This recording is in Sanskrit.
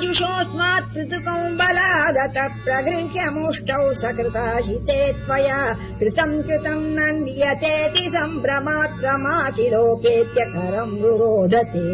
जुषोऽस्मात् पृथुकम् बलादत प्रगृह्यमुष्टौ सकृताशिते त्वया कृतम् कृतम् नन्द्यतेति सम्भ्रमात्रमातिलोपेत्य करम् रुरोदते